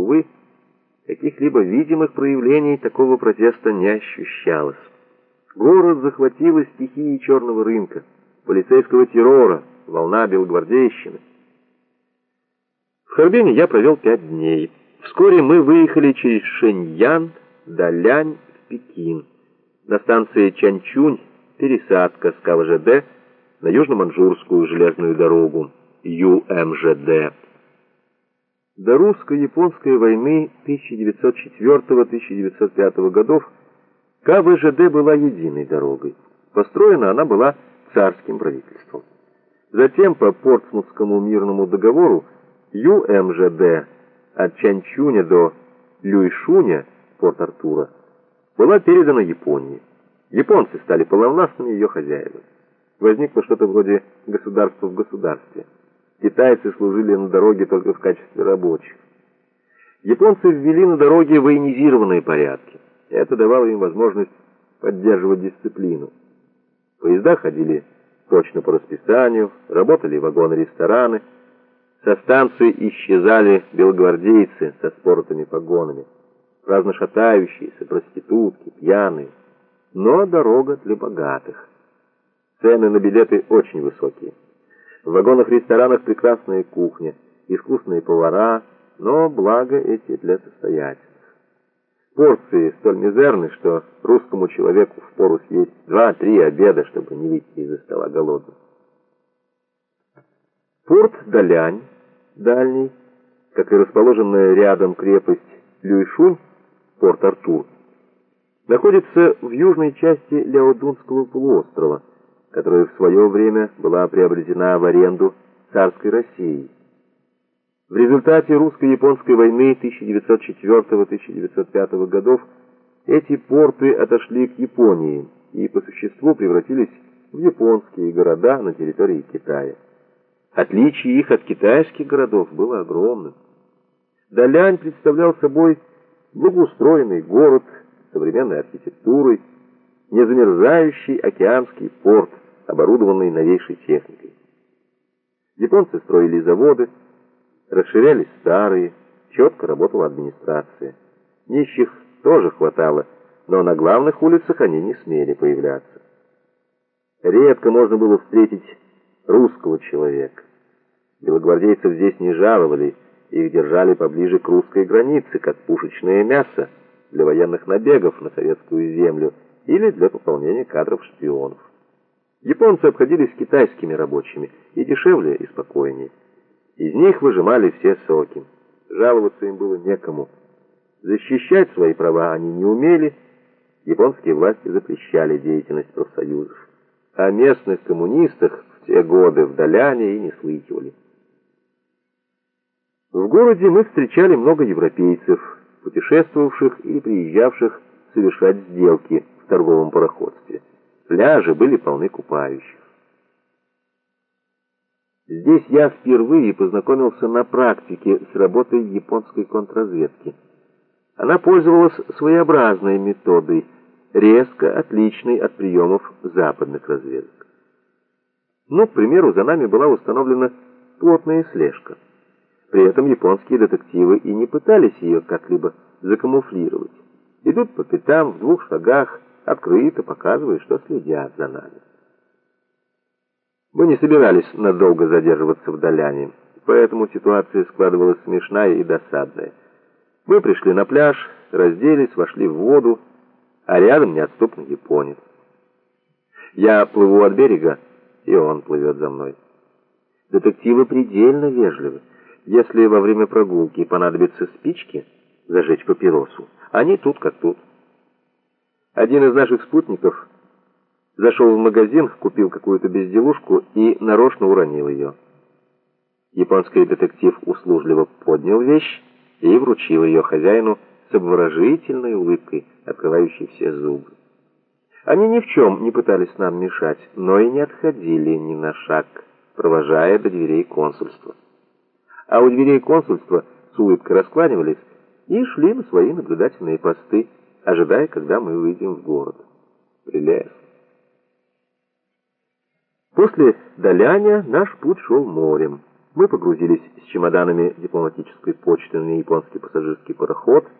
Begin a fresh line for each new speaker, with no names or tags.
Увы, каких-либо видимых проявлений такого протеста не ощущалось. Город захватила стихии черного рынка, полицейского террора, волна белогвардейщины. В Харбине я провел пять дней. Вскоре мы выехали через Шэньян, Далянь в Пекин. На станции Чанчунь пересадка с КВЖД на Южно-Манчжурскую железную дорогу ЮМЖД. До русско-японской войны 1904-1905 годов КВЖД была единой дорогой. Построена она была царским правительством. Затем по Портсмутскому мирному договору ЮМЖД от Чанчуня до Люйшуня, Порт-Артура, была передана Японии. Японцы стали полновластными ее хозяевами. Возникло что-то вроде государства в государстве. Китайцы служили на дороге только в качестве рабочих. Японцы ввели на дороге военизированные порядки. Это давало им возможность поддерживать дисциплину. Поезда ходили точно по расписанию, работали вагоны-рестораны. Со станции исчезали белогвардейцы со споротыми погонами, праздно шатающиеся, проститутки, пьяные. Но дорога для богатых. Цены на билеты очень высокие. В вагонах-ресторанах прекрасная кухня, искусные повара, но благо эти для состоятельных. Порции столь мизерны, что русскому человеку впору съесть два-три обеда, чтобы не выйти из-за стола голодным. Порт Далянь, дальний, как и расположенная рядом крепость Люйшунь, порт Артур, находится в южной части Ляодунского полуострова, которая в свое время была приобретена в аренду царской Россией. В результате русско-японской войны 1904-1905 годов эти порты отошли к Японии и по существу превратились в японские города на территории Китая. Отличие их от китайских городов было огромным. Далянь представлял собой благоустроенный город с современной архитектурой, незамерзающий океанский порт, оборудованный новейшей техникой. Японцы строили заводы, расширялись старые, четко работала администрация. Нищих тоже хватало, но на главных улицах они не смели появляться. Редко можно было встретить русского человека. Белогвардейцев здесь не жаловали, их держали поближе к русской границе, как пушечное мясо для военных набегов на советскую землю или для пополнения кадров шпионов. Японцы обходились китайскими рабочими и дешевле, и спокойнее. Из них выжимали все соки. Жаловаться им было некому. Защищать свои права они не умели. Японские власти запрещали деятельность профсоюзов. О местных коммунистах в те годы в Даляне и не слыхивали. В городе мы встречали много европейцев, путешествовавших или приезжавших совершать сделки торговом пароходстве. Пляжи были полны купающих. Здесь я впервые познакомился на практике с работой японской контрразведки. Она пользовалась своеобразной методой, резко отличной от приемов западных разведок. Ну, к примеру, за нами была установлена плотная слежка. При этом японские детективы и не пытались ее как-либо закамуфлировать. Идут по пятам в двух шагах, открыто показывая, что следят за нами. Мы не собирались надолго задерживаться в Даляне, поэтому ситуация складывалась смешная и досадная. Мы пришли на пляж, разделись, вошли в воду, а рядом неотступный японец. Я плыву от берега, и он плывет за мной. Детективы предельно вежливы. Если во время прогулки понадобятся спички, зажечь папиросу, они тут как тут. Один из наших спутников зашел в магазин, купил какую-то безделушку и нарочно уронил ее. Японский детектив услужливо поднял вещь и вручил ее хозяину с обворожительной улыбкой, открывающей все зубы. Они ни в чем не пытались нам мешать, но и не отходили ни на шаг, провожая до дверей консульства. А у дверей консульства с улыбкой раскланивались и шли на свои наблюдательные посты, ожидая, когда мы выйдем в город. Прелестно. После Даляня наш путь шел морем. Мы погрузились с чемоданами дипломатической почты на японский пассажирский пароход –